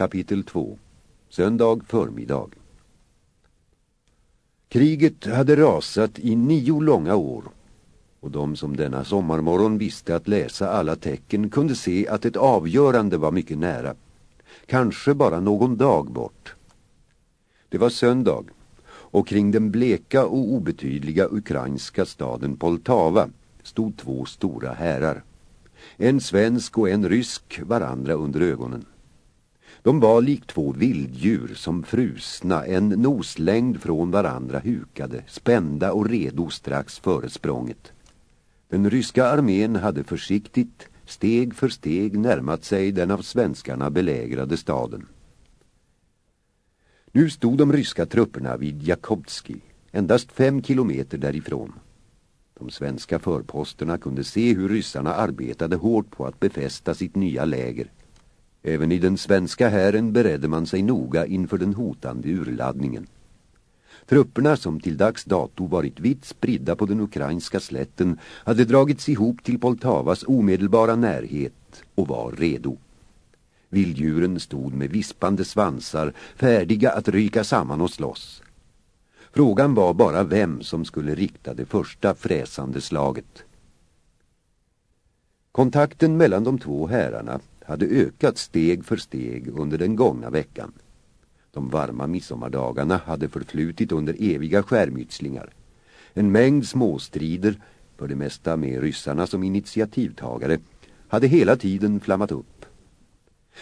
Kapitel 2 Söndag förmiddag Kriget hade rasat i nio långa år och de som denna sommarmorgon visste att läsa alla tecken kunde se att ett avgörande var mycket nära. Kanske bara någon dag bort. Det var söndag och kring den bleka och obetydliga ukrainska staden Poltava stod två stora härar. En svensk och en rysk varandra under ögonen. De var lik två vilddjur som frusna, en noslängd från varandra hukade, spända och redo strax före språnget. Den ryska armén hade försiktigt, steg för steg närmat sig den av svenskarna belägrade staden. Nu stod de ryska trupperna vid Jakobski, endast fem kilometer därifrån. De svenska förposterna kunde se hur ryssarna arbetade hårt på att befästa sitt nya läger. Även i den svenska hären beredde man sig noga inför den hotande urladdningen. Trupperna som till dags dato varit vitt spridda på den ukrainska slätten hade dragits ihop till Poltavas omedelbara närhet och var redo. Vilddjuren stod med vispande svansar, färdiga att ryka samman och slåss. Frågan var bara vem som skulle rikta det första fräsande slaget. Kontakten mellan de två herrarna hade ökat steg för steg under den gångna veckan. De varma midsommardagarna hade förflutit under eviga skärmytslingar. En mängd småstrider, för det mesta med ryssarna som initiativtagare, hade hela tiden flammat upp.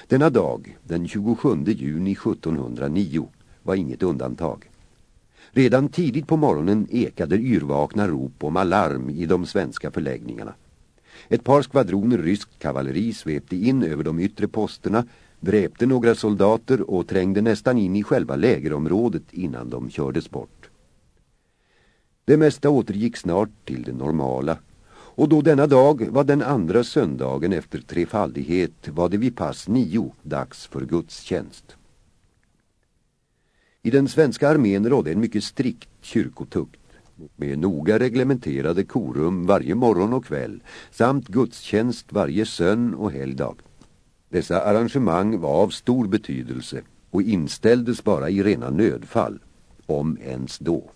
Denna dag, den 27 juni 1709, var inget undantag. Redan tidigt på morgonen ekade yrvakna rop om alarm i de svenska förläggningarna. Ett par skvadroner ryskt kavalleri svepte in över de yttre posterna, dräpte några soldater och trängde nästan in i själva lägerområdet innan de kördes bort. Det mesta återgick snart till det normala och då denna dag var den andra söndagen efter trefaldighet var det vid pass nio dags för gudstjänst. I den svenska armén rådde en mycket strikt kyrkotukt med noga reglementerade korum varje morgon och kväll samt gudstjänst varje sön och helgdag. Dessa arrangemang var av stor betydelse och inställdes bara i rena nödfall, om ens då.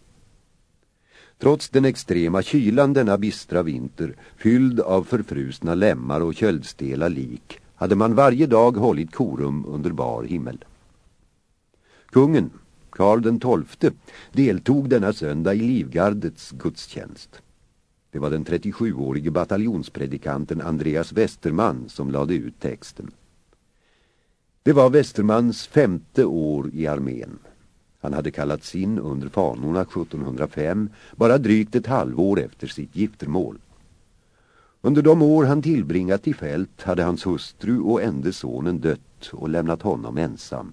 Trots den extrema kylan denna bistra vinter, fylld av förfrusna lemmar och köldstela lik, hade man varje dag hållit korum under bar himmel. Kungen, Karl den tolfte, deltog denna söndag i Livgardets gudstjänst. Det var den 37-årige bataljonspredikanten Andreas Westerman som lade ut texten. Det var Westermans femte år i armén. Han hade kallats in under fanorna 1705, bara drygt ett halvår efter sitt giftermål. Under de år han tillbringat i fält hade hans hustru och ende sonen dött och lämnat honom ensam.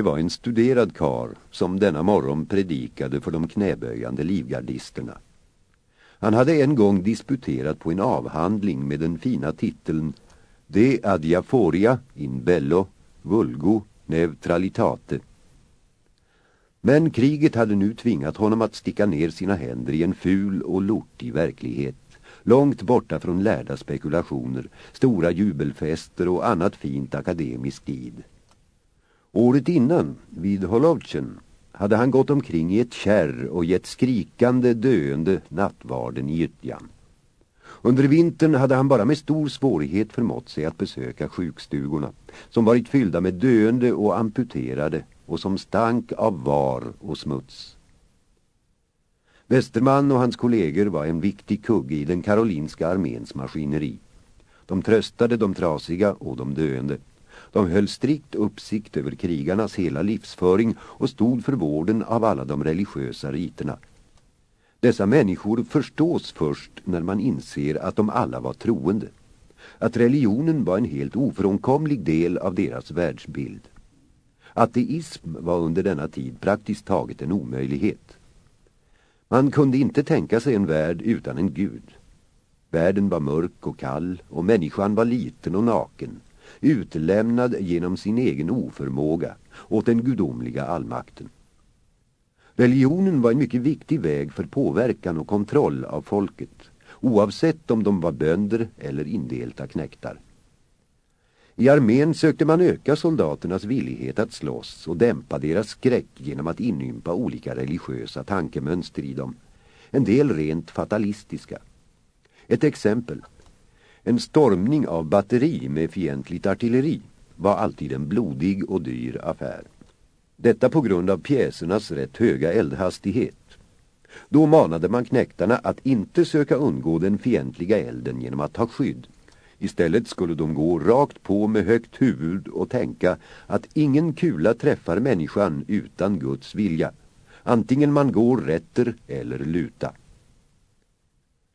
Det var en studerad kar som denna morgon predikade för de knäböjande livgardisterna. Han hade en gång disputerat på en avhandling med den fina titeln De adiaforia in bello vulgo neutralitate. Men kriget hade nu tvingat honom att sticka ner sina händer i en ful och lortig verklighet, långt borta från lärda spekulationer, stora jubelfester och annat fint akademiskt id. Året innan, vid Holovchen, hade han gått omkring i ett kärr och gett skrikande, döende nattvarden i gyttjan. Under vintern hade han bara med stor svårighet förmått sig att besöka sjukstugorna, som varit fyllda med döende och amputerade och som stank av var och smuts. Westerman och hans kollegor var en viktig kugge i den karolinska arméns maskineri. De tröstade de trasiga och de döende. De höll strikt uppsikt över krigarnas hela livsföring och stod för vården av alla de religiösa riterna. Dessa människor förstås först när man inser att de alla var troende. Att religionen var en helt ofrånkomlig del av deras världsbild. Ateism var under denna tid praktiskt taget en omöjlighet. Man kunde inte tänka sig en värld utan en gud. Världen var mörk och kall och människan var liten och naken utlämnad genom sin egen oförmåga åt den gudomliga allmakten. Religionen var en mycket viktig väg för påverkan och kontroll av folket, oavsett om de var bönder eller indelta knäktar. I armén sökte man öka soldaternas villighet att slåss och dämpa deras skräck genom att inympa olika religiösa tankemönster i dem. En del rent fatalistiska. Ett exempel. En stormning av batteri med fientligt artilleri var alltid en blodig och dyr affär. Detta på grund av pjäsernas rätt höga eldhastighet. Då manade man knäktarna att inte söka undgå den fientliga elden genom att ta skydd. Istället skulle de gå rakt på med högt huvud och tänka att ingen kula träffar människan utan Guds vilja. Antingen man går rätter eller luta.